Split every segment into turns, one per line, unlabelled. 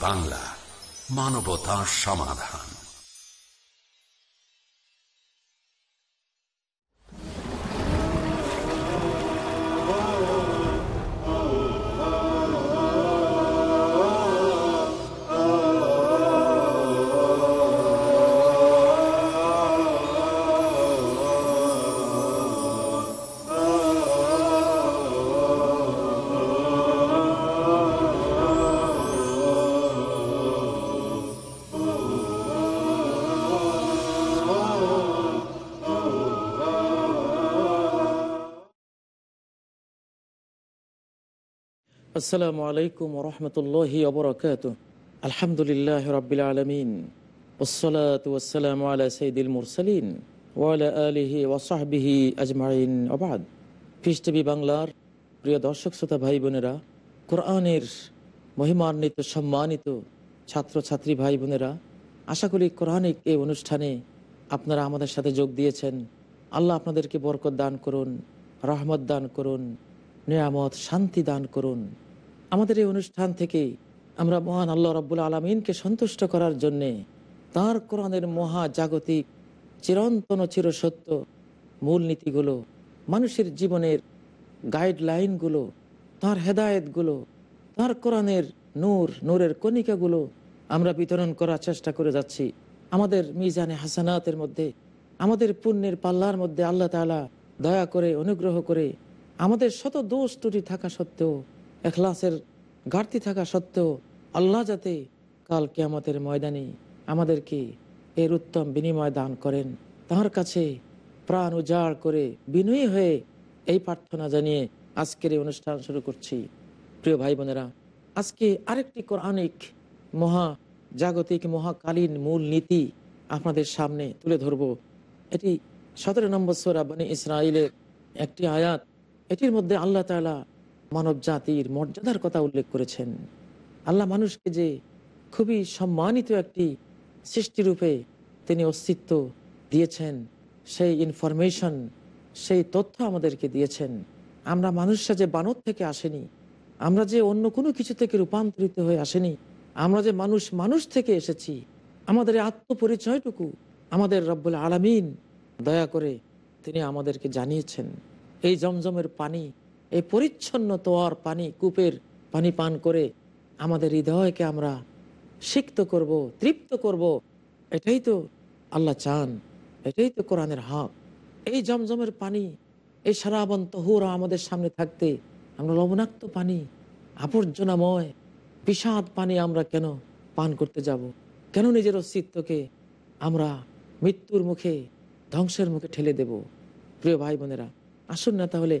বাংলা মানবতা সমাধান।
আসসালামু আলাইকুম রহমতুল্লাহি অবরকাত আলহামদুলিল্লাহ রবিল আলমিন। ওসলাত ওসালাম আলা সঈদুল মুরসালিন ওয়ালা আলিহি ওয়াসাহবিহি আজমাইন। আবাদ ফিস টিভি বাংলার প্রিয় দর্শক, শ্রোতা, ভাই, বোনেরা, কোরআনের মহিমান্বিত, সম্মানিত ছাত্রছাত্রী ভাই, বোনেরা, আশা করি কোরআনিক এই অনুষ্ঠানে আপনারা আমাদের সাথে যোগ দিয়েছেন। আল্লাহ আপনাদেরকে বরকত দান করুন, রহমত দান করুন, নিয়ামত, শান্তি দান করুন। আমাদের এই অনুষ্ঠান থেকে আমরা মহান আল্লাহ রব্বুল আলমিনকে সন্তুষ্ট করার জন্যে তাঁর কোরআনের মহা জাগতিক চিরন্তন চিরসত্য মূলনীতিগুলো, মানুষের জীবনের গাইডলাইনগুলো তাঁর হেদায়েতগুলো, তাঁর কোরআনের নূর, নূরের কণিকাগুলো আমরা বিতরণ করার চেষ্টা করে যাচ্ছি। আমাদের মিজানে হাসানাতের মধ্যে, আমাদের পুণ্যের পাল্লার মধ্যে আল্লাহ তালা দয়া করে, অনুগ্রহ করে আমাদের শত দোষ ত্রুটি থাকা সত্ত্বেও এখলাসের ঘাটতি থাকা সত্ত্বেও আল্লাহ যাতে কাল কেয়ামতের ময়দানে আমাদেরকে এর উত্তম বিনিময় দান করেন তার কাছে প্রাণ উজাড় করে বিনয়ী হয়ে এই প্রার্থনা জানিয়ে আজকের এই অনুষ্ঠান শুরু করছি। প্রিয় ভাই বোনেরা আজকে আরেকটি কোরআনিক মহা জাগতিক মহাকালীন মূল নীতি আপনাদের সামনে তুলে ধরব। এটি সতেরো নম্বর সোরা বানী ইসরায়েলের একটি আয়াত। এটির মধ্যে আল্লাহ তালা মানব জাতির মর্যাদার কথা উল্লেখ করেছেন। আল্লাহ মানুষকে যে খুবই সম্মানিত একটি সৃষ্টিরূপে তিনি অস্তিত্ব দিয়েছেন, সেই ইনফরমেশন সেই তথ্য আমাদেরকে দিয়েছেন। আমরা মানুষরা যে বানর থেকে আসেনি, আমরা যে অন্য কোনো কিছু থেকে রূপান্তরিত হয়ে আসেনি, আমরা যে মানুষ মানুষ থেকে এসেছি, আমাদের আত্মপরিচয়টুকু আমাদের রব্বুল আলামিন দয়া করে তিনি আমাদেরকে জানিয়েছেন। এই জমজমের পানি এই পরিচ্ছন্ন তোয়ার পানি, কূপের পানি পান করে আমাদের হৃদয়কে আমরা সিক্ত করব, তৃপ্ত করব। এটাই তো আল্লাহ চান, এটাই তো কোরআনের হক। এই জমজমের পানি, এই সারাবন তহুরা আমাদের সামনে থাকতে আমরা লবণাক্ত পানি, আবর্জনাময়, বিষাদ পানি আমরা কেন পান করতে যাব? কেন নিজের অস্তিত্বকে আমরা মৃত্যুর মুখে, ধ্বংসের মুখে ঠেলে দেব? প্রিয় ভাই বোনেরা, আসুন না তাহলে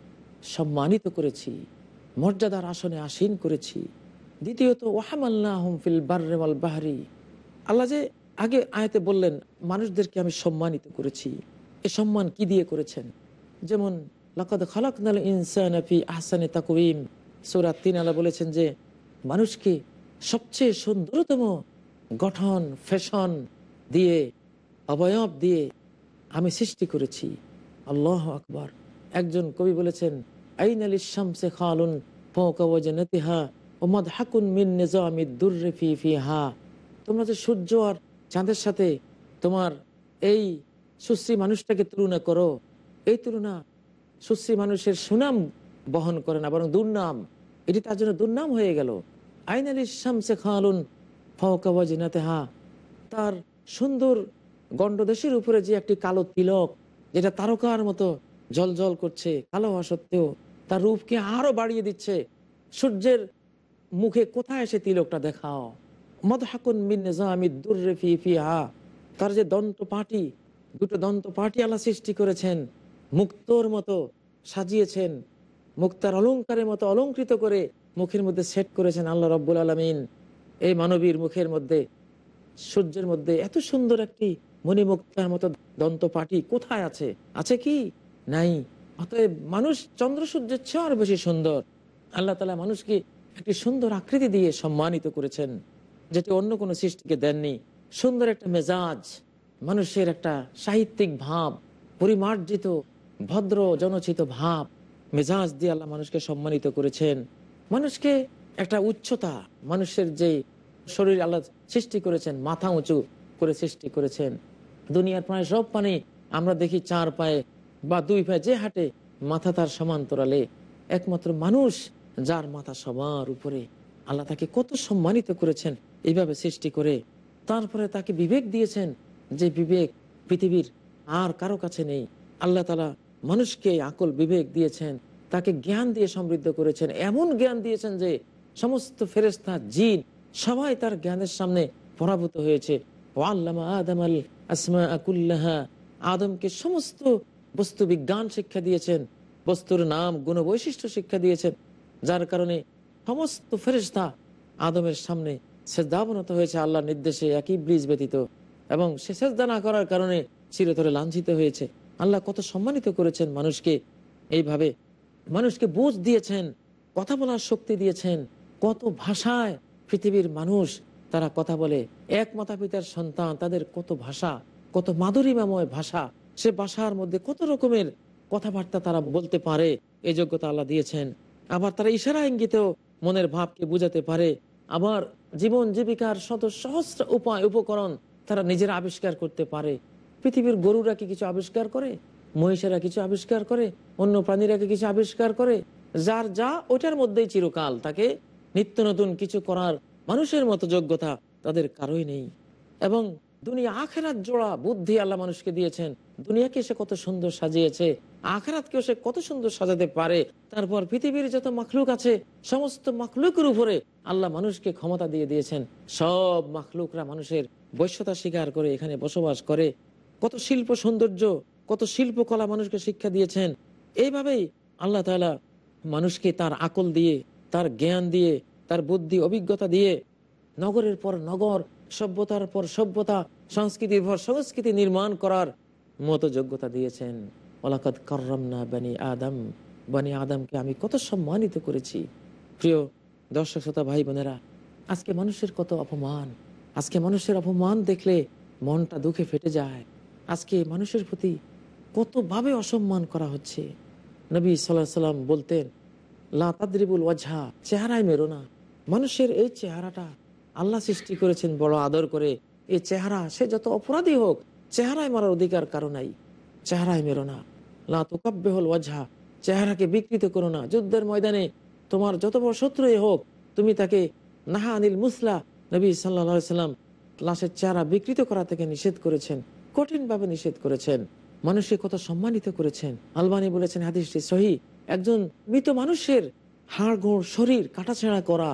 সম্মানিত করেছি, মর্যাদার আসনে আসীন করেছি। দ্বিতীয়ত ওয়াহামাল্লাহম ফিল বার্রেওয়াল বাহারি। আল্লাহ যে আগে আয়তে বললেন, মানুষদেরকে আমি সম্মানিত করেছি। এ সম্মান কি দিয়ে করেছেন? যেমন, লাকাদ খালাকনাল ইনসান ফি আহসানে তাকুইম সৌরাত তিন আল্লাহ বলেছেন যে, মানুষকে সবচেয়ে সুন্দরতম গঠন, ফ্যাশন দিয়ে, অবয়ব দিয়ে আমি সৃষ্টি করেছি। আল্লাহ আকবর। একজন কবি বলেছেন আইন আল শামসে খালুন ফৌকাওয়াজনতিহা ওমদ হাকুন মিন নিজামি দুর্রে ফি হা তোমরা যে সূর্য আর চাঁদের সাথে তোমার এই সুশ্রী মানুষটাকে তুলনা করো, এই তুলনা সুশ্রী মানুষের সুনাম বহন করে না, বরং দুর্নাম। এটি তার জন্য দুর্নাম হয়ে গেল। আইন আল শামসে খালুন ফৌকাওয়াজনতেহা তার সুন্দর গণ্ডদেশের উপরে যে একটি কালো তিলক, যেটা তারকার মতো জল জল করছে, কালো হওয়া সত্ত্বেও তার রূপকে আরও বাড়িয়ে দিচ্ছে। সূর্যের মুখে কোথায় এসে তিলকটা দেখাও? মদ হাকুন মিনামি দুর্রে ফি ফি হা তার যে দন্ত পাটি দুটো দন্ত পাটি আলা সৃষ্টি করেছেন, মুক্তর মতো সাজিয়েছেন, মুক্তার অলঙ্কারের মতো অলঙ্কৃত করে মুখের মধ্যে সেট করেছেন আল্লাহ রব্বুল আলমিন। এই মানবীর মুখের মধ্যে, সূর্যের মধ্যে এত সুন্দর একটি মণিমুক্তার মতো দন্ত পাটি কোথায় আছে? আছে কি? নাই। অতএব মানুষ চন্দ্র সূর্যের চেয়ে আরও বেশি সুন্দর। আল্লাহ তালা মানুষকে একটি সুন্দর আকৃতি দিয়ে সম্মানিত করেছেন, যেটি অন্য কোনো সৃষ্টিকে দেননি। সুন্দর একটা মেজাজ, মানুষের একটা সাহিত্যিক ভাব, পরিমার্জিত, ভদ্র, জনচিত ভাব, মেজাজ দিয়ে আল্লাহ মানুষকে সম্মানিত করেছেন। মানুষকে একটা উচ্চতা, মানুষের যে শরীর আল্লাহ সৃষ্টি করেছেন, মাথা উঁচু করে সৃষ্টি করেছেন। দুনিয়ার প্রায় সব পানি আমরা দেখি চার পায়ে বা দুই পায়ে যে হাঁটে, মাথা তার সমান্তরালে। একমাত্র মানুষ যার মাথা সবার উপরে। আল্লাহ তাকে কত সম্মানিত করেছেন এইভাবে সৃষ্টি করে। তারপরে তাকে বিবেক দিয়েছেন যে বিবেক পৃথিবীর আর কারও কাছে নেই। আল্লাহ তালা মানুষকে আকল বিবেক দিয়েছেন, তাকে জ্ঞান দিয়ে সমৃদ্ধ করেছেন। এমন জ্ঞান দিয়েছেন যে সমস্ত ফেরেস্তা জিন সবাই তার জ্ঞানের সামনে পরাভূত হয়েছে। আদম আদমকে সমস্ত বস্তু বিজ্ঞান শিক্ষা দিয়েছেন, বস্তুর নাম গুণ বৈশিষ্ট্য শিক্ষা দিয়েছেন, যার কারণে সমস্ত ফেরেস্তা আদমের সামনে সেজদাবনত হয়েছে, আল্লাহর নির্দেশে একই ব্রিজ ব্যতীত। এবং সে সেজদা না করার কারণে চিরতরে লাঞ্ছিত হয়েছে। আল্লাহ কত সম্মানিত করেছেন মানুষকে, এইভাবে মানুষকে বুঝ দিয়েছেন, কথা বলার শক্তি দিয়েছেন, কত ভাষায় পৃথিবীর মানুষ তারা কথা বলে। এক মাতা পিতার সন্তান, তাদের কত ভাষা, কত মাধুরীমাময় ভাষা সে ভাষার মধ্যে কত রকমের কথাবার্তা তারা বলতে পারে, এই যোগ্যতা আল্লাহ দিয়েছেন। আবার তারা ইশারা ইঙ্গিতেও মনের ভাবকে বুঝাতে পারে। আবার জীবন জীবিকার শত সহস্র উপায়, উপকরণ তারা নিজেরা আবিষ্কার করতে পারে। পৃথিবীর গরুরা কি কিছু আবিষ্কার করে? মহিষেরা কিছু আবিষ্কার করে? অন্য প্রাণীরা কি কিছু আবিষ্কার করে? যার যা, ওটার মধ্যেই চিরকাল তাকে নিত্য নতুন কিছু করার মানুষের মতো যোগ্যতা তাদের কারোই নেই। এবং দুনিয়া আখেরাত জোড়া বুদ্ধি আল্লাহ মানুষকে দিয়েছেন। দুনিয়াকে সে কত সুন্দর সাজিয়েছে, আখেরাতকেও সে কত সুন্দর সাজাতে পারে। তারপর পৃথিবীর যত মখলুক আছে, সমস্ত মখলুকের উপরে আল্লাহ মানুষকে ক্ষমতা দিয়ে দিয়েছেন। সব মখলুকরা মানুষের বৈশ্যতা স্বীকার করে এখানে বসবাস করে। কত শিল্প সৌন্দর্য, কত শিল্পকলা মানুষকে শিক্ষা দিয়েছেন। এইভাবেই আল্লাহ তালা মানুষকে তার আকল দিয়ে, তার জ্ঞান দিয়ে, তার বুদ্ধি, অভিজ্ঞতা দিয়ে নগরের পর নগর সভ্যতার পর সভ্যতা সংস্কৃতির পর সংস্কৃতি নির্মাণ করার মতো যোগ্যতা দিয়েছেন। ওলাকাত করমনা বানি আদম। বানি আদমকে আমি কত সম্মানিত করেছি। প্রিয় দর্শক, শ্রোতা, ভাই, বোনেরা, আজকে মানুষের কত অপমান। আজকে মানুষের অপমান দেখলে মনটা দুঃখে ফেটে যায়। আজকে মানুষের প্রতি কতভাবে অসম্মান করা হচ্ছে। নবী সাল্লাহ সাল্লাম বলতেন, লা তাদরিবুল চেহারায় মেরো না। মানুষের এই চেহারাটা আল্লাহ সৃষ্টি করেছেন বড় আদর করে। এ চেহারা, সে যত অপরাধী হোক, চেহারায় মারার অধিকার কারও নাই। চেহারায় মেরো না। লা তোকাব্যহল ওয়াজহা, চেহারাকে বিকৃত করো না। যুদ্ধের ময়দানে তোমার যত বড় শত্রুই হোক, তুমি তাকে নাহা আনিল মুসলা, নবী সাল্লা সাল্লাম লাশের চেহারা বিকৃত করা থেকে নিষেধ করেছেন, কঠিনভাবে নিষেধ করেছেন মানুষকে কত সম্মানিত করেছেন। আলবানি বলেছেন, হাদিসটি সহি। একজন মৃত মানুষের হাড় শরীর কাটাছেঁড়া করা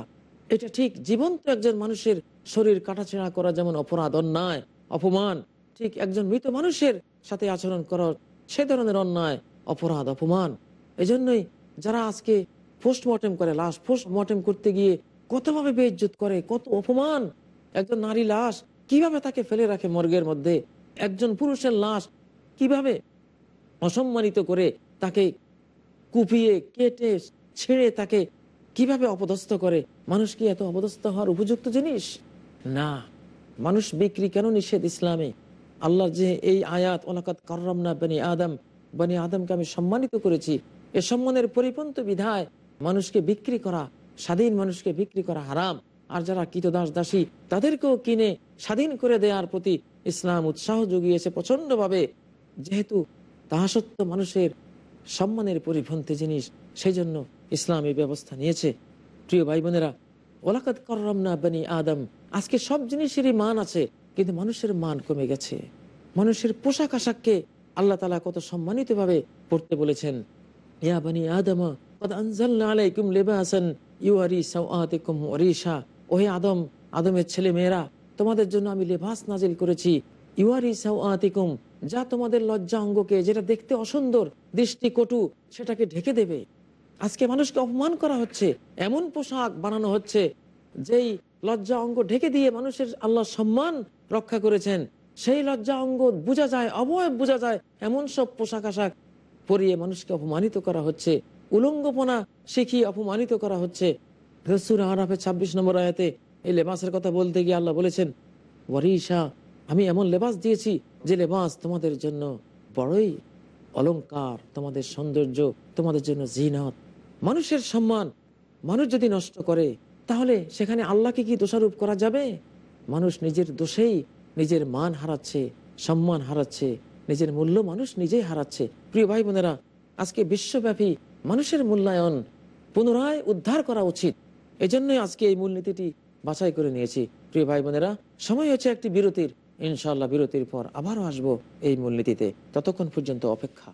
এটা ঠিক জীবন্ত একজন মানুষের শরীর কাটাছেঁড়া করা যেমন অপরাধ, অন্যায়, অপমান, ঠিক একজন মৃত মানুষের সাথে আচরণ করা সে ধরনের অন্যায়, অপরাধ, অপমান। এজন্যই যারা আজকে পোস্টমর্টেম করে, লাশ পোস্টমর্টেম করতে গিয়ে কতভাবে বেইজ্জত করে, কত অপমান, একজন নারী লাশ কীভাবে তাকে ফেলে রাখে মর্গের মধ্যে, একজন পুরুষের লাশ কীভাবে অসম্মানিত করে তাকে কুপিয়ে, কেটে, ছেড়ে তাকে কীভাবে অপদস্থ করে মানুষ কি এত অপদস্থ হওয়ার উপযুক্ত জিনিস? না। মানুষ বিক্রি কেন নিষেধ ইসলামে? আল্লাহর যে এই আয়াত ওলাকাত করম না বানি আদম, বানি আদমকে আমি সম্মানিত করেছি। এ সম্মানের পরিপন্ত বিধায় মানুষকে বিক্রি করা, স্বাধীন মানুষকে বিক্রি করা হারাম। আর যারা কীতদাস দাসী তাদেরকেও কিনে স্বাধীন করে দেওয়ার প্রতি ইসলাম উৎসাহ জুগিয়েছে প্রচন্ডভাবে যেহেতু তাহা সত্য মানুষের সম্মানের পরিপন্থী জিনিস সেই জন্য ইসলাম এই ব্যবস্থা নিয়েছে। প্রিয় ভাই বোনেরা ওলাকাত করম না বানি আদম, আজকে সব জিনিসেরই মান আছে, কিন্তু মানুষের মান কমে গেছে। মানুষের পোশাক আশাককে আল্লাহ তালা কত সম্মানিত ভাবে পড়তে বলেছেন। ইয়া বানি আদম আলাইকুম আদম, আদমের তোমাদের জন্য আমি করেছি। যা তোমাদের লজ্জা অঙ্গকে, যেটা দেখতে অসুন্দর দৃষ্টি কটু সেটাকে ঢেকে দেবে। আজকে মানুষকে অপমান করা হচ্ছে, এমন পোশাক বানানো হচ্ছে, যেই লজ্জা অঙ্গ ঢেকে দিয়ে মানুষের আল্লাহ সম্মান রক্ষা করেছেন। সেই লজ্জা অঙ্গ বোঝা যায়, অবয়ব বোঝা যায়, এমন সব পোশাক আশাক পরিয়ে মানুষকে অপমানিত করা হচ্ছে, উলঙ্গপনা শিখিয়ে অপমানিত করা হচ্ছে। রসুর আরাফের ছাব্বিশ নম্বর আয়াতে এই লেবাসের কথা বলতে গিয়ে আল্লাহ বলেছেন, ওয়ারিশা, আমি এমন লেবাস দিয়েছি যে লেবাস তোমাদের জন্য বড়ই অলংকার, তোমাদের সৌন্দর্য, তোমাদের জন্য জিনত। মানুষের সম্মান, মানুষ যদি নষ্ট করে, তাহলে সেখানে আল্লাহকে কি দোষারোপ করা যাবে? মানুষ নিজের দোষেই নিজের মান হারাচ্ছে, সম্মান হারাচ্ছে, নিজের মূল্য মানুষ নিজেই হারাচ্ছে। প্রিয় ভাই বোনেরা, আজকে বিশ্বব্যাপী মানুষের মূল্যায়ন পুনরায় উদ্ধার করা উচিত। এজন্যই আজকে এই মূলনীতিটি বাছাই করে নিয়েছি। প্রিয় ভাই বোনেরা, সময় হচ্ছে একটি বিরতির। ইনশাল্লাহ বিরতির পর আবারও আসব এই মূলনীতিতে। ততক্ষণ পর্যন্ত অপেক্ষা।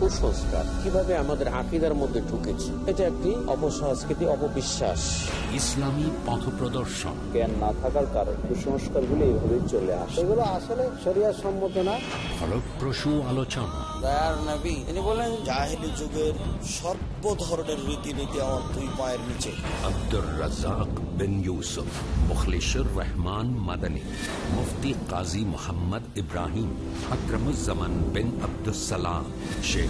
কুসংস্কার। কীভাবে আমাদের আকিদার মধ্যে ঢুকেছে? এটা একটি অপসংস্কৃতি অপবিশ্বাস।
ইসলামী পথ প্রদর্শন।
জ্ঞান না থাকার কারণে কুসংস্কারগুলো এইভাবে চলে আসে। এগুলো আসলে শরিয়ার সম্মত না।
ফলপ্রসূ আলোচনা।
দয়ার তিনি বলেন জাহেলি যুগের সর্ব ধরনের রীতিনীতি আমার দুই পায়ের নিচে।
আব্দুর রাজাক বিন ইউসুফ মুখলিশুর রহমান মাদানী মুফতি কাজী মোহাম্মদ ইব্রাহিম বিন শেখ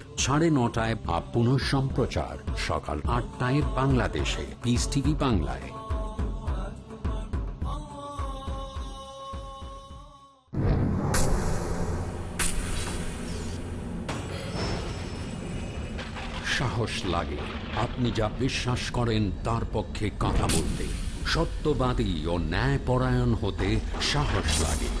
সাড়ে নটায় বা পুনঃ সম্প্রচার সকাল আটটায় বাংলাদেশে। পিস টিভি বাংলায়। সাহস লাগে। আপনি যা বিশ্বাস করেন, তার পক্ষে কথা বলতে। সত্যবাদী ও ন্যায়পরায়ণ হতে সাহস লাগে।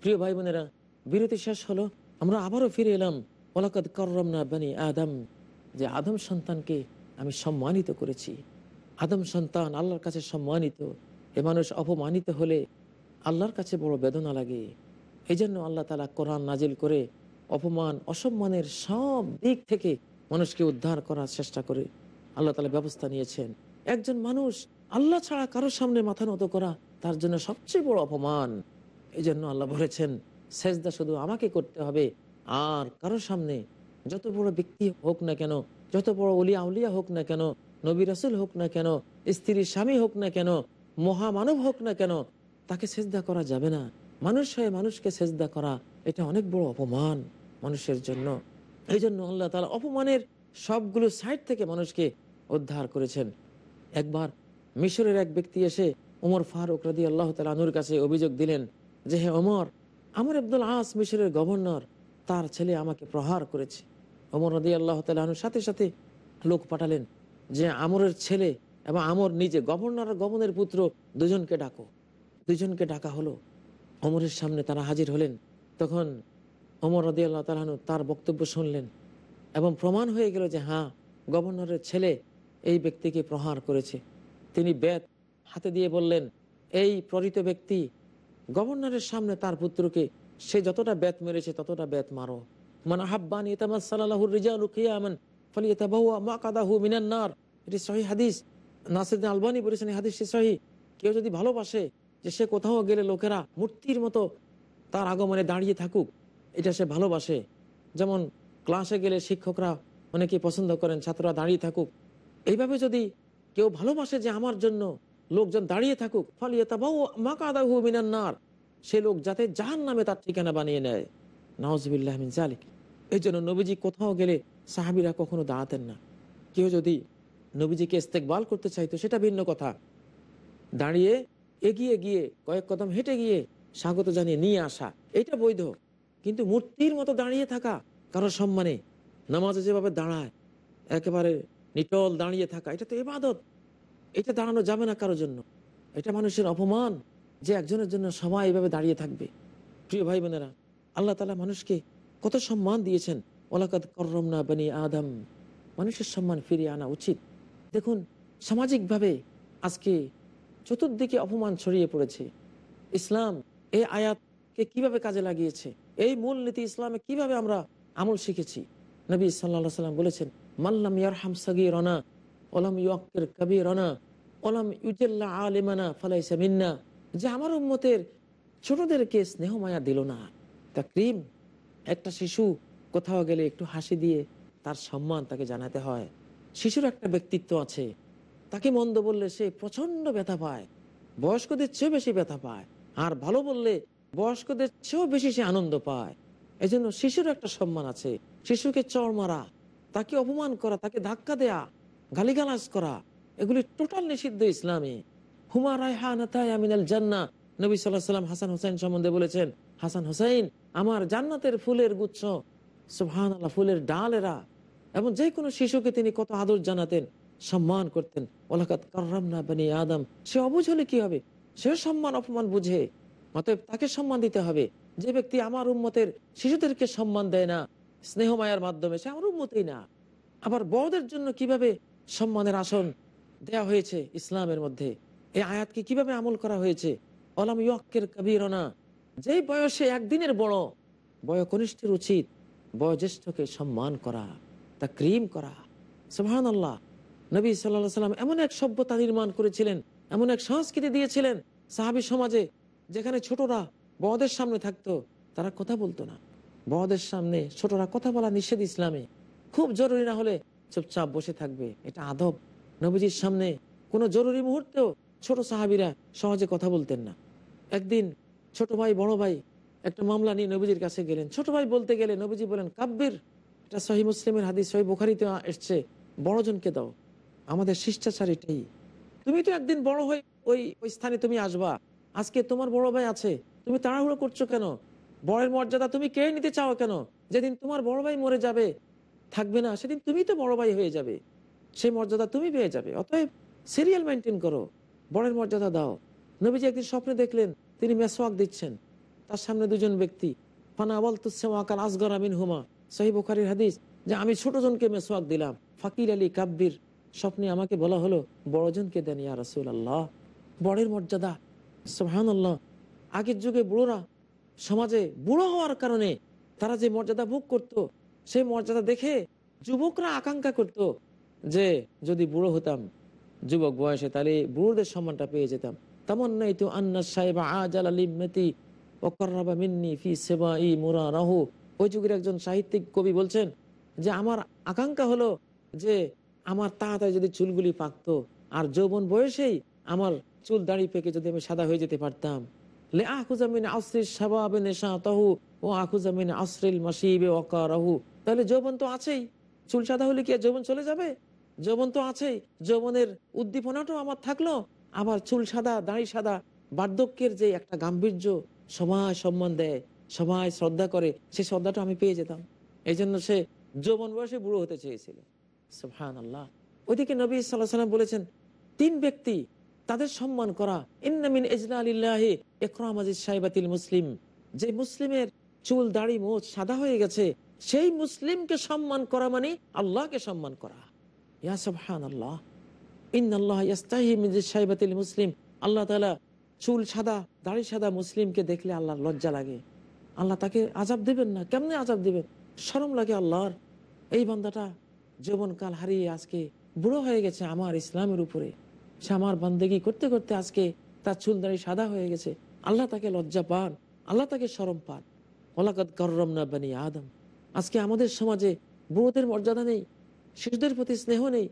প্রিয় ভাই বোনেরা, বিরতি শেষ হলো, আমরা আবারও ফিরে এলাম। ওলাকাদ করম না বানি আদম, যে আদম সন্তানকে আমি সম্মানিত করেছি। আদম সন্তান আল্লাহর কাছে সম্মানিত। এ মানুষ অপমানিত হলে আল্লাহর কাছে বড় বেদনা লাগে। এই জন্য আল্লাহ তালা কোরআন নাজিল করে অপমান, অসম্মানের সব দিক থেকে মানুষকে উদ্ধার করার চেষ্টা করে। আল্লাহ তালা ব্যবস্থা নিয়েছেন। একজন মানুষ আল্লাহ ছাড়া কারোর সামনে মাথা নত করা তার জন্য সবচেয়ে বড় অপমান। এই জন্য আল্লাহ বলেছেন, সেজদা শুধু আমাকে করতে হবে, আর কারও সামনে যত বড় ব্যক্তি হোক না কেন, যত বড় অলিয়া উলিয়া হোক না কেন, নবী রাসুল হোক না কেন স্ত্রীর স্বামী হোক না কেন, মহামানব হোক না কেন, তাকে সেজদা করা যাবে না। মানুষ হয়ে মানুষকে সেজদা করা, এটা অনেক বড় অপমান মানুষের জন্য। এই জন্য আল্লাহ তালা অপমানের সবগুলো সাইড থেকে মানুষকে উদ্ধার করেছেন। একবার মিশরের এক ব্যক্তি এসে ওমর ফারুক রাদি আল্লাহ তালুর কাছে অভিযোগ দিলেন যে হে অমর আমার আব্দুল আস মিশরের গভর্নর, তার ছেলে আমাকে প্রহার করেছে। ওমর রাদি আল্লাহ তালুর সাথে সাথে লোক পাঠালেন যে আমরের ছেলে এবং আমর নিজে গভর্নর আর গভর্নরের পুত্র দুজনকে ডাকো। দুজনকে ডাকা হলো। অমরের সামনে তারা হাজির হলেন। তখন অমর রদি আল্লাহ তালাহনু তার বক্তব্য শুনলেন এবং প্রমাণ হয়ে গেল যে হ্যাঁ গভর্নরের ছেলে এই ব্যক্তিকে প্রহার করেছে। তিনি বেত হাতে দিয়ে বললেন, এই প্ররিত ব্যক্তি গভর্নরের সামনে তার পুত্রকে, সে যতটা বেত মেরেছে ততটা বেত মারো। মানে হাব্বান ইতামাদ সাল্লাহুর রিজালু কিয়ামান ফলিয়াতাবাহুয়া মা কাদাহু মিনানার এটি সহি হাদিস। নাসিরুদ্দিন আলবানি বলেছেন এই হাদিস সহি। কেউ যদি ভালোবাসে যে সে কোথাও গেলে লোকেরা মূর্তির মতো তার আগমনে দাঁড়িয়ে থাকুক, এটা সে ভালোবাসে। যেমন ক্লাসে গেলে শিক্ষকরা অনেকে পছন্দ করেন ছাত্ররা দাঁড়িয়ে থাকুক। এইভাবে যদি কেউ ভালোবাসে যে আমার জন্য লোকজন দাঁড়িয়ে থাকুক। ফলিয়াতাবাহু মা কাদাহু মিনান নার। সে লোক যাতে জাহান নামে তার ঠিকানা বানিয়ে নেয়। নওয়াজবিল্লাহ মিন জালিক এই জন্য নবীজি কোথাও গেলে সাহাবিরা কখনো দাঁড়াতেন না। কেউ যদি নবীজিকে ইস্তেকবাল করতে চাইতো, সেটা ভিন্ন কথা। দাঁড়িয়ে এগিয়ে গিয়ে, কয়েক কদম হেঁটে গিয়ে স্বাগত জানিয়ে নিয়ে আসা, এটা বৈধ। কিন্তু মূর্তির মতো দাঁড়িয়ে থাকা কারও সম্মানে। নামাজে যেভাবে দাঁড়ায়, একেবারে নিটল দাঁড়িয়ে থাকা, এটা তো এবাদত। এটা দাঁড়ানো যাবে না কারোর জন্য। এটা মানুষের অপমান যে একজনের জন্য সবাই এভাবে দাঁড়িয়ে থাকবে। প্রিয় ভাই বোনেরা, আল্লাহ তালা মানুষকে কত সম্মান দিয়েছেন। ওলাকাত করম না বানি আদম। মানুষের সম্মান ফিরিয়ে আনা উচিত। দেখুন, সামাজিকভাবে আজকে চতুর্দিকে অপমান ছড়িয়ে পড়েছে। ইসলাম এই আয়াতকে কীভাবে কাজে লাগিয়েছে? এই মূল নীতি ইসলামে কীভাবে আমরা আমল শিখেছি? নবী সাল্লা সাল্লাম বলেছেন মাল্লাম ইয়ারহাম সাগি রনা ওলাম ইয়কের কবি রনা ওলাম ইউজেল্লা আলিমানা ফালাইসা মিন্না। যে আমার উম্মতের ছোটদেরকে স্নেহ মায়া দিল না। তা ক্রিম একটা শিশু কোথাও গেলে একটু হাসি দিয়ে তার সম্মান তাকে জানাতে হয়। শিশুর একটা ব্যক্তিত্ব আছে। তাকে মন্দ বললে সে প্রচণ্ড ব্যথা পায়। বয়স্কদের চেয়েও বেশি ব্যথা পায়। আর ভালো বললে বয়স্কদের চেয়েও বেশি সে আনন্দ পায়। এই জন্য শিশুর একটা সম্মান আছে। শিশুকে চড় মারা, তাকে অপমান করা, তাকে ধাক্কা দেয়া গালিগালাজ করা, এগুলি টোটাল নিষিদ্ধ ইসলামে। হুমা রায়হানাল জান্না। নবী সাল্লাহ সাল্লাম হাসান হোসেন সম্বন্ধে বলেছেন, হাসান হোসেন আমার জান্নাতের ফুলের গুচ্ছ সুহান আল্লাহ ফুলের ডালেরা এবং যে কোনো শিশুকে তিনি কত আদর জানাতেন, সম্মান করতেন। ওলাকাত কার্রাম না বানি আদম। সে অবুঝ হলে কি হবে? সে সম্মান, অপমান বুঝে। অতএব তাকে সম্মান দিতে হবে। যে ব্যক্তি আমার উম্মতের শিশুদেরকে সম্মান দেয় না স্নেহ মায়ার মাধ্যমে, সে আমার উন্মতেই না। আবার বড়দের জন্য কীভাবে সম্মানের আসন দেয়া হয়েছে ইসলামের মধ্যে। এই আয়াতকে কীভাবে আমল করা হয়েছে? অলাম ইয়কের কবিরনা। যেই বয়সে একদিনের বড়, বয়কনিষ্ঠের উচিত, বয়োজ্যেষ্ঠকে সম্মান করা তা ক্রিম করা। সুহান আল্লাহ নবী সাল্লাহ সাল্লাম এমন এক সভ্যতা নির্মাণ করেছিলেন, এমন এক সংস্কৃতি দিয়েছিলেন সাহাবি সমাজে, যেখানে ছোটরা বড়দের সামনে থাকতো, তারা কথা বলতো না। বড়দের সামনে ছোটরা কথা বলা নিষেধ ইসলামে। খুব জরুরি না হলে চুপচাপ বসে থাকবে। এটা আদব। নবীজির সামনে কোনো জরুরি মুহূর্তেও ছোট সাহাবিরা সহজে কথা বলতেন না। একদিন ছোট ভাই, বড় ভাই একটা মামলা নিয়ে নবীজির কাছে গেলেন। ছোট ভাই বলতে গেলে নবীজি বলেন, কাব্যের এটা সহি মুসলিমের হাদিস সহি বুখারিতে এসছে বড়জনকে দাও। আমাদের শিষ্টাচার এটাই। তুমি তো একদিন বড় হয়ে ওই ওই স্থানে তুমি আসবা। আজকে তোমার বড় ভাই আছে। তুমি তাড়াহুড়ো করছ কেন? বড়ের মর্যাদা তুমি কে নিতে চাও কেন? যেদিন তোমার বড় ভাই মরে যাবে থাকবে না, সেদিন তুমি তো বড় ভাই হয়ে যাবে। সেই মর্যাদা তুমি পেয়ে যাবে। অতএব সিরিয়াল মেনটেন করো। বড়ের মর্যাদা দাও। নবীজি একদিন স্বপ্নে দেখলেন, তিনি মেসওয়াক দিচ্ছেন। তার সামনে দুজন ব্যক্তি, ফানা আবল তুসেওয়াকার আসগর আমিন হুমা সহি বুখারির হাদিস যে আমি ছোটজনকে মেসোয়াক দিলাম। ফাকির আলী কাব্বির স্বপ্নে আমাকে বলা হলো বড়জনকে দেন ইয়া রসুল আল্লাহ বড়ের মর্যাদা সোহান আল্লাহ আগের যুগে বুড়োরা সমাজে বুড়ো হওয়ার কারণে তারা যে মর্যাদা ভোগ করত সেই মর্যাদা দেখে যুবকরা আকাঙ্ক্ষা করত যে যদি বুড়ো হতাম, যুবক বয়সে তাহলে বুড়োদের সম্মানটা পেয়ে যেতাম। তেমন নাই তো আন্না সাহেবা আজ আলিমতি ওকর্রাবা মিন্নি ফি সেবা ই মুরা রাহু ওই যুগের একজন সাহিত্যিক কবি বলছেন যে, আমার আকাঙ্ক্ষা হলো যে, আমার তাড়াতাড়ি যদি চুলগুলি পাকতো আর যৌবন বয়সেই আমার চুল দাড়ি পেকে যদি আমি সাদা হয়ে যেতে পারতাম। লে আকুজামিন আসরির সাবাবে নেশা তাহু ও আকুজামিন আসরিল মাসিবে ওয়াকারাহু তাহলে যৌবন তো আছেই। চুল সাদা হলে কি যৌবন চলে যাবে? যৌবন তো আছেই। যৌবনের উদ্দীপনাটাও আমার থাকল। আবার চুল সাদা, দাড়ি সাদা, বার্ধক্যের যে একটা গাম্ভীর্য সবাই সম্মান দেয় সবাই শ্রদ্ধা করে সেই শ্রদ্ধাটা আমি পেয়ে যেতাম। এই জন্য সে যৌবন বয়সে বুড়ো হতে চেয়েছিল। আল্লাহ ওইদিকে নবী সাল্লাহ সাল্লাম বলেছেন, তিন ব্যক্তি তাদের সম্মান করা ইন্নামিন ইজলালিল্লাহি ইকরাম আজিজ সাহেবাতিল মুসলিম। যে মুসলিমের চুল, দাড়ি, মোচ সাদা হয়ে গেছে সেই মুসলিমকে সম্মান করা মানে আল্লাহকে সম্মান করা। ইয়া সুবহান আল্লাহ ইন্নাল্লাহ ইয়াস্তাহি মিন সাহেবাতিল মুসলিম। আল্লাহ তাআলা চুল সাদা, দাড়ি সাদা মুসলিমকে দেখলে আল্লাহর লজ্জা লাগে। আল্লাহ তাকে আজাব দেবেন না, কেমনে আজাব দেবেন? শরম লাগে আল্লাহর। এই বান্দাটা যৌবনকাল হারিয়ে আজকে বুড়ো হয়ে গেছে আমার ইসলামের উপরে। সে আমার বান্দেগি করতে করতে আজকে তার চুল, দাড়ি সাদা হয়ে গেছে। আল্লাহ তাকে লজ্জা পান, আল্লাহ তাকে শরম পান। ওলাকাত করম না বানি আদম। আজকে আমাদের সমাজে বুড়োদের মর্যাদা নেই, শিশুদের প্রতি স্নেহ নেই,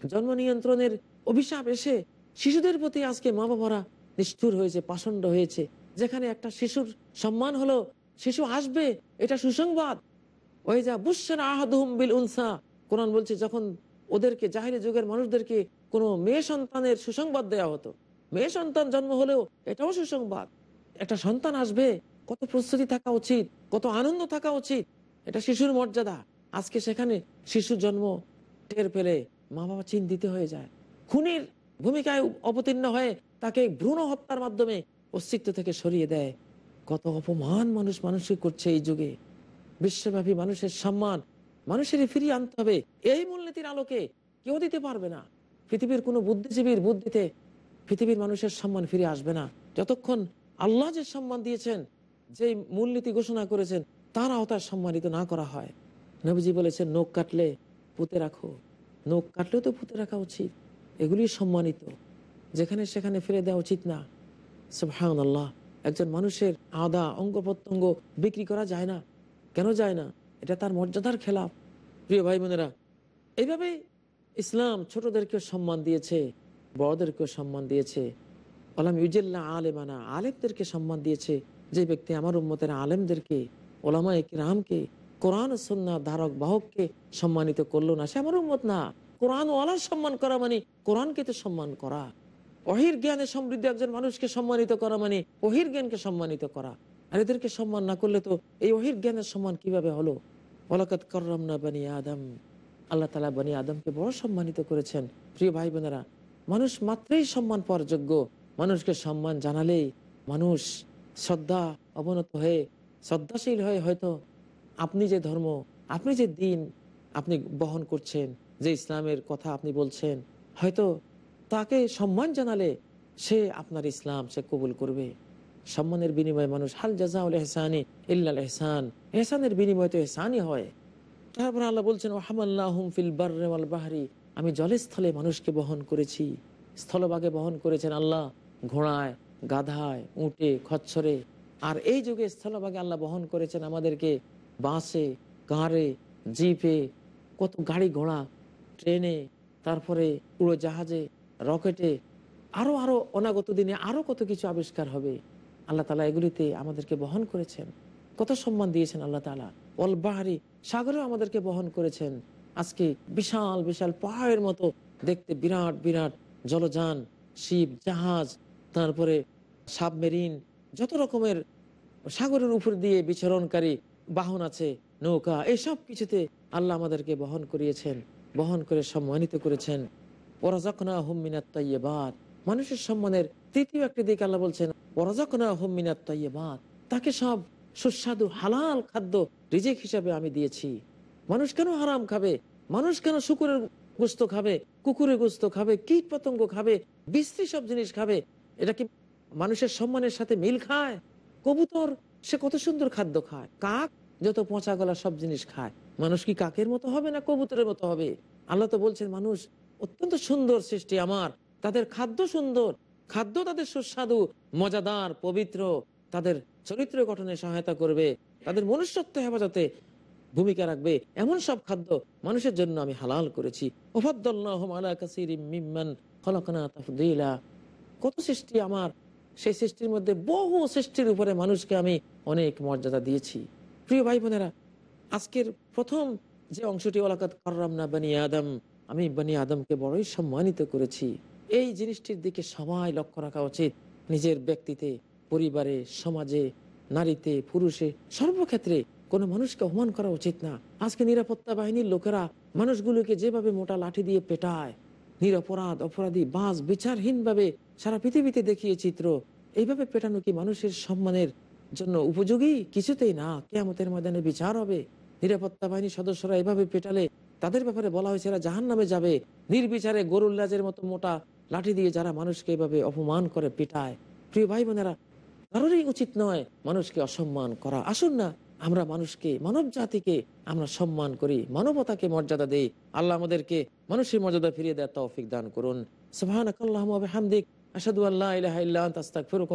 জন্ম নিয়ন্ত্রণের অভিশাপ এসে শিশুদের প্রতি আজকে মা বাবারা নিষ্ঠুর হয়েছে, পাষণ্ড হয়েছে। যেখানে একটা শিশুর সম্মান হলো, শিশু আসবে, এটা সুসংবাদ। ওই যা আহাদুম বিল উনসা। কোরআন বলছে, যখন ওদেরকে জাহিলি যুগের মানুষদেরকে কোনো মেয়ে সন্তানের সুসংবাদ দেওয়া হতো, মেয়ে সন্তান জন্ম হলেও এটাও সুসংবাদ। একটা সন্তান আসবে, কত প্রস্তুতি থাকা উচিত, কত আনন্দ থাকা উচিত এটা শিশুর মর্যাদা। আজকে সেখানে শিশু জন্ম টের পেলে মা বাবা চিন্তিত হয়ে যায়। খুনির ভূমিকায় অবতীর্ণ হয়ে তাকে ভ্রূণ হত্যার মাধ্যমে অস্তিত্ব থেকে সরিয়ে দেয়। কত অপমান মানুষ মানুষকে করছে এই যুগে। বিশ্বব্যাপী মানুষের সম্মান মানুষেরই ফিরিয়ে আনতে হবে। এই মূলনীতির আলোকে কেউ দিতে পারবে না। পৃথিবীর কোনো বুদ্ধিজীবীর বুদ্ধিতে পৃথিবীর মানুষের সম্মান ফিরে আসবে না। যতক্ষণ আল্লাহ যে সম্মান দিয়েছেন যে মূলনীতি ঘোষণা করেছেন তার আওতায় সম্মানিত না করা হয়। নবীজি বলেছেন, নখ কাটলে পুঁতে রাখো। নখ কাটলেও তো পুঁতে রাখা উচিত। এগুলি সম্মানিত। যেখানে সেখানে ফিরে দেওয়া উচিত না। সুবহান আল্লাহ একজন মানুষের আদা, অঙ্গ প্রত্যঙ্গ বিক্রি করা যায় না। কেন যায় না? এটা তার মর্যাদার খেলাফ। প্রিয় ভাই বোনেরা এইভাবে ইসলাম ছোটদেরকেও সম্মান দিয়েছে, বড়দেরকেও সম্মান দিয়েছে। ওলাম ইউজেল্লা আলেমানা, আলেমদেরকে সম্মান দিয়েছে। যে ব্যক্তি আমার উম্মতের আলেমদেরকে ওলামা রামকে কোরআন সন্না ধারক বাহককে সম্মানিত করল না। সে আমার উম্মত না। কোরআন ওয়ালার সম্মান করা মানে কোরআনকে তো সম্মান করা। অহির জ্ঞানে সমৃদ্ধ একজন মানুষকে সম্মানিত করা মানে অহির জ্ঞানকে সম্মানিত করা। আর এদেরকে সম্মান না করলে তো এই অহির জ্ঞানের সম্মান কীভাবে হলো? ওলাকাত করম না বানি আদম। আল্লাহ তালা বানি আদমকে বড় সম্মানিত করেছেন। প্রিয় ভাই বোনেরা মানুষ মাত্রই সম্মান পাওয়ার যোগ্য। মানুষকে সম্মান জানালেই মানুষ শ্রদ্ধা অবনত হয়ে শ্রদ্ধাশীল হয়ে হয়তো আপনি যে ধর্ম, আপনি যে দিন আপনি বহন করছেন, যে ইসলামের কথা আপনি বলছেন, হয়তো তাকে সম্মান জানালে সে আপনার ইসলাম সে কবুল করবে। সম্মানের বিনিময়ে মানুষ, হাল জাজাউল এহসানি ইল্লাল এহসান এহসানের বিনিময়ে তো এহসানই হয়। তারপর আল্লাহ বলছেন ওহামাল্লাহুম ফিল বাররে ওয়াল বাহরি আমি জলস্থলে মানুষকে বহন করেছি। স্থলভাগে বহন করেছেন আল্লাহ, ঘোড়ায়, গাধায়, উঁটে, খচ্ছরে আর এই যুগে স্থলভাগে আল্লাহ বহন করেছেন আমাদেরকে বাসে, কারে, জিপে, কত গাড়ি ঘোড়া, ট্রেনে, তারপরে উড়োজাহাজে, রকেটে, আরও আরও অনাগত দিনে আরও কত কিছু আবিষ্কার হবে। আল্লাহ তালা এগুলিতে আমাদেরকে বহন করেছেন। কত সম্মান দিয়েছেন আল্লাহ তালা। অল বাহারি, সাগরেও আমাদেরকে বহন করেছেন। আজকে বিশাল বিশাল পাহাড়ের মতো দেখতে বিরাট বিরাট জলযান, শিব, জাহাজ, তারপরে সাবমেরিন, যত রকমের সাগরের উপর দিয়ে বিচরণকারী বাহন আছে, নৌকা এসব কিছুতে আল্লাহ আমাদেরকে বহন করিয়েছেন, বহন করে সম্মানিত করেছেন। ওরাজাকনা হুমিনাত মানুষের সম্মানের তৃতীয় একটি দিক আল্লাহ বলছেন ওরাজাকনা হুমিনাত তাইয়েবাদ তাকে সব সুস্বাদু হালাল খাদ্য রিজেক হিসাবে আমি দিয়েছি। মানুষ কেন হারাম খাবে? মানুষ কেন শুকুরের গোস্ত খাবে? কুকুরের গোস্ত খাবে? কীট পতঙ্গ খাবে? বিশ্রী সব জিনিস খাবে? এটা কি মানুষের সম্মানের সাথে মিল খায়? কবুতর, সে কত সুন্দর খাদ্য খায়। কাক যত পচা গলা সব জিনিস খায়। মানুষ কি কাকের মতো হবে না কবুতরের মতো হবে? আল্লাহ তো বলছেন, মানুষ অত্যন্ত সুন্দর সৃষ্টি আমার। তাদের খাদ্য সুন্দর। খাদ্য তাদের সুস্বাদু, মজাদার, পবিত্র। তাদের চরিত্র গঠনে সহায়তা করবে। তাদের মনুষ্যত্ব হেফাজতে ভূমিকা রাখবে। এমন সব খাদ্য মানুষের জন্য আমি হালাল করেছি। কত সৃষ্টি আমার। সেই সৃষ্টির মধ্যে বহু সৃষ্টির উপরে মানুষকে আমি অনেক মর্যাদা দিয়েছি। প্রিয় ভাই বোনেরা, আজকের প্রথম যে অংশটি ওলাকাত কররাম না বানি আদম, আমি বানি আদমকে বড়ই সম্মানিত করেছি। এই জিনিসটির দিকে সবাই লক্ষ্য রাখা উচিত। নিজের ব্যক্তিতে, পরিবারে, সমাজে, নারীতে, পুরুষে, সর্বক্ষেত্রে কোনো মানুষকে অপমান করা উচিত না। আজকে নিরাপত্তা বাহিনীর লোকেরা মানুষগুলোকে যেভাবে মোটা লাঠি দিয়ে পেটায় নিরপরাধ, অপরাধী বাস বিচারহীনভাবে সারা পৃথিবীতে দেখিয়ে চিত্র। এইভাবে পেটানো কি মানুষের সম্মানের জন্য উপযোগী? কিছুতেই না। কেয়ামতের ময়দানে বিচার হবে। নিরাপত্তা বাহিনীর সদস্যরা এভাবে পেটালে তাদের ব্যাপারে বলা হয়েছে এরা জাহান নামে যাবে। নির্বিচারে গরুল্লাজের মতো মোটা লাঠি দিয়ে যারা মানুষকে এভাবে অপমান করে পিটায়। প্রিয় ভাই বোনেরা, কারোরই উচিত নয় মানুষকে অসম্মান করা। আসুন না আমরা মানুষকে, মানব জাতিকে আমরা সম্মান করি, মানবতাকে মর্যাদা দেই। আল্লাহ আমাদেরকে মানুষের মর্যাদা ফিরিয়ে দেওয়ার তৌফিক দান করুন। সুবহানাকাল্লাহুম্মা ওয়া আল্লাহ আশহাদু আল্লা ইলাহা ইল্লা আনতা, আস্তাগফিরুকা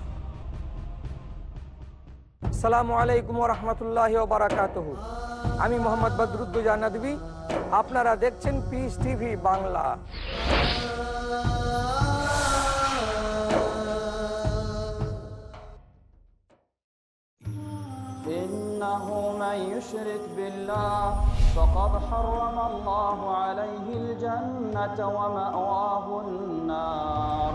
সালামু আলাইকুম রহমতুল্লাহ বারাকাত আমি মোহাম্মদ বদরুদ্দুজা নদী আপনারা দেখছেন পিস টিভি বাংলা
إنه من يشرك بالله فقد حرم الله عليه الجنة ومأواه النار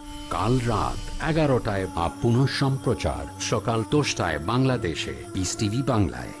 কাল রাত এগারোটায় বা পুনঃ সম্প্রচার সকাল দশটায় বাংলাদেশে বিস টিভি বাংলায়।